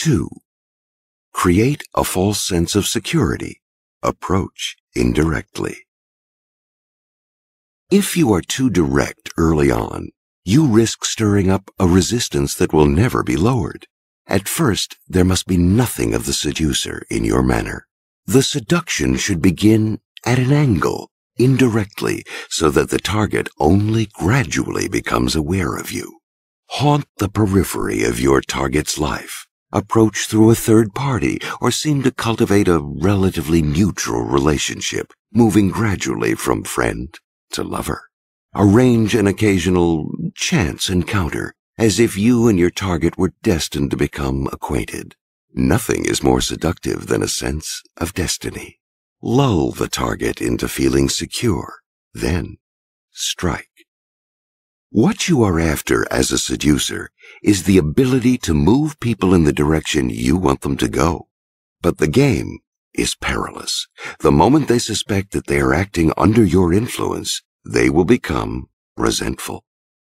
2. Create a false sense of security. Approach indirectly. If you are too direct early on, you risk stirring up a resistance that will never be lowered. At first, there must be nothing of the seducer in your manner. The seduction should begin at an angle, indirectly, so that the target only gradually becomes aware of you. Haunt the periphery of your target's life. Approach through a third party or seem to cultivate a relatively neutral relationship, moving gradually from friend to lover. Arrange an occasional chance encounter, as if you and your target were destined to become acquainted. Nothing is more seductive than a sense of destiny. Lull the target into feeling secure, then strike. What you are after as a seducer is the ability to move people in the direction you want them to go. But the game is perilous. The moment they suspect that they are acting under your influence, they will become resentful.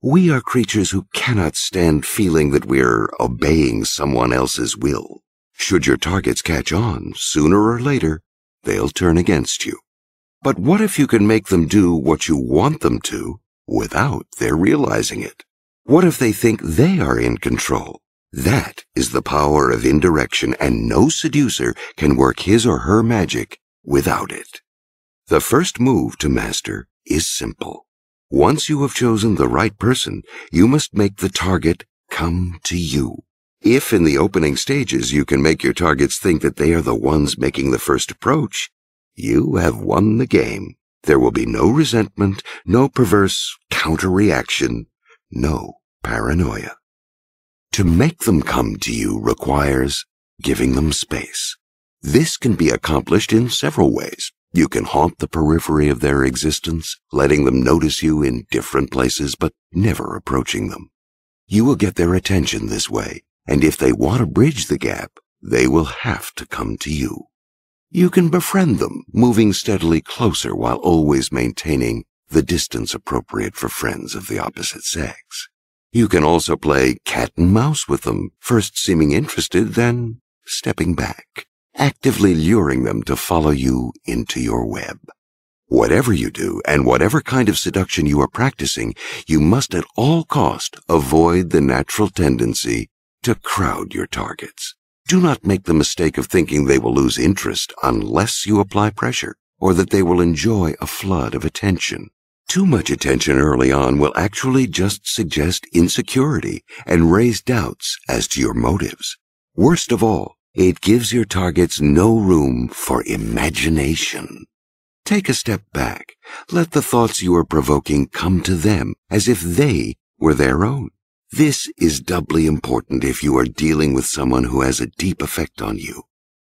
We are creatures who cannot stand feeling that we're obeying someone else's will. Should your targets catch on, sooner or later, they'll turn against you. But what if you can make them do what you want them to without their realizing it? What if they think they are in control? That is the power of indirection, and no seducer can work his or her magic without it. The first move to master is simple. Once you have chosen the right person, you must make the target come to you. If in the opening stages you can make your targets think that they are the ones making the first approach, you have won the game. There will be no resentment, no perverse counter-reaction, no paranoia. To make them come to you requires giving them space. This can be accomplished in several ways. You can haunt the periphery of their existence, letting them notice you in different places but never approaching them. You will get their attention this way, and if they want to bridge the gap, they will have to come to you. You can befriend them, moving steadily closer while always maintaining the distance appropriate for friends of the opposite sex. You can also play cat and mouse with them, first seeming interested, then stepping back, actively luring them to follow you into your web. Whatever you do and whatever kind of seduction you are practicing, you must at all cost avoid the natural tendency to crowd your targets. Do not make the mistake of thinking they will lose interest unless you apply pressure, or that they will enjoy a flood of attention. Too much attention early on will actually just suggest insecurity and raise doubts as to your motives. Worst of all, it gives your targets no room for imagination. Take a step back. Let the thoughts you are provoking come to them as if they were their own. This is doubly important if you are dealing with someone who has a deep effect on you.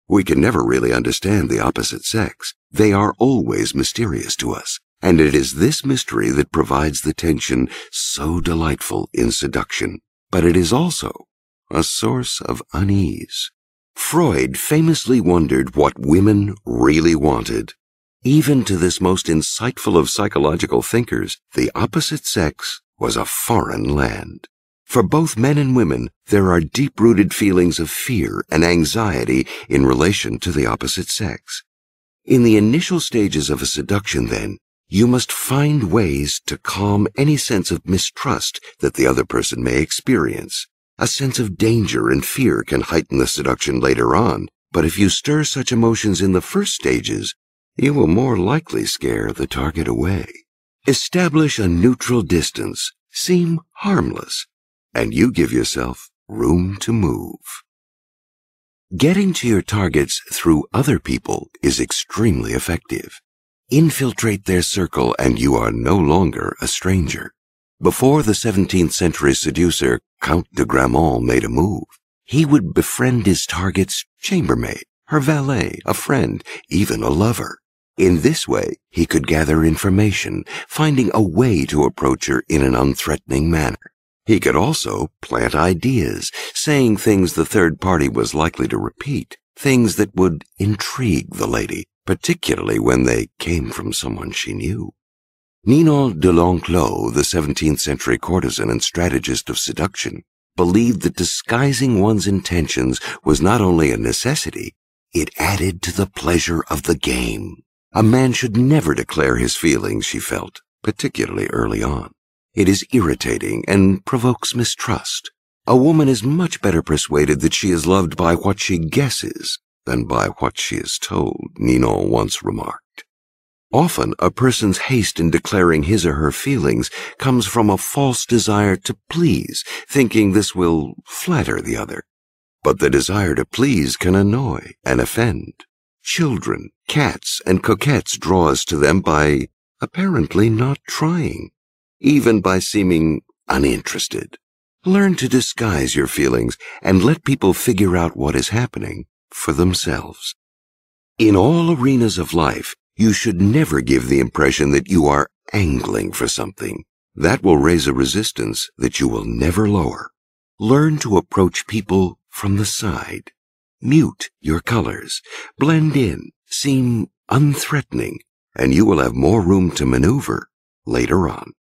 We can never really understand the opposite sex. They are always mysterious to us, and it is this mystery that provides the tension so delightful in seduction. But it is also a source of unease. Freud famously wondered what women really wanted. Even to this most insightful of psychological thinkers, the opposite sex was a foreign land. For both men and women, there are deep-rooted feelings of fear and anxiety in relation to the opposite sex. In the initial stages of a seduction, then, you must find ways to calm any sense of mistrust that the other person may experience. A sense of danger and fear can heighten the seduction later on, but if you stir such emotions in the first stages, you will more likely scare the target away. Establish a neutral distance. Seem harmless and you give yourself room to move. Getting to your targets through other people is extremely effective. Infiltrate their circle and you are no longer a stranger. Before the 17th century seducer Count de Grammont made a move, he would befriend his target's chambermaid, her valet, a friend, even a lover. In this way, he could gather information, finding a way to approach her in an unthreatening manner. He could also plant ideas, saying things the third party was likely to repeat, things that would intrigue the lady, particularly when they came from someone she knew. Ninon de l'Enclos, the 17th century courtesan and strategist of seduction, believed that disguising one's intentions was not only a necessity, it added to the pleasure of the game. A man should never declare his feelings, she felt, particularly early on. It is irritating and provokes mistrust. A woman is much better persuaded that she is loved by what she guesses than by what she is told, Ninon once remarked. Often, a person's haste in declaring his or her feelings comes from a false desire to please, thinking this will flatter the other. But the desire to please can annoy and offend. Children, cats, and coquettes draw us to them by apparently not trying, even by seeming uninterested. Learn to disguise your feelings and let people figure out what is happening for themselves. In all arenas of life, you should never give the impression that you are angling for something. That will raise a resistance that you will never lower. Learn to approach people from the side. Mute your colors. Blend in. Seem unthreatening. And you will have more room to maneuver later on.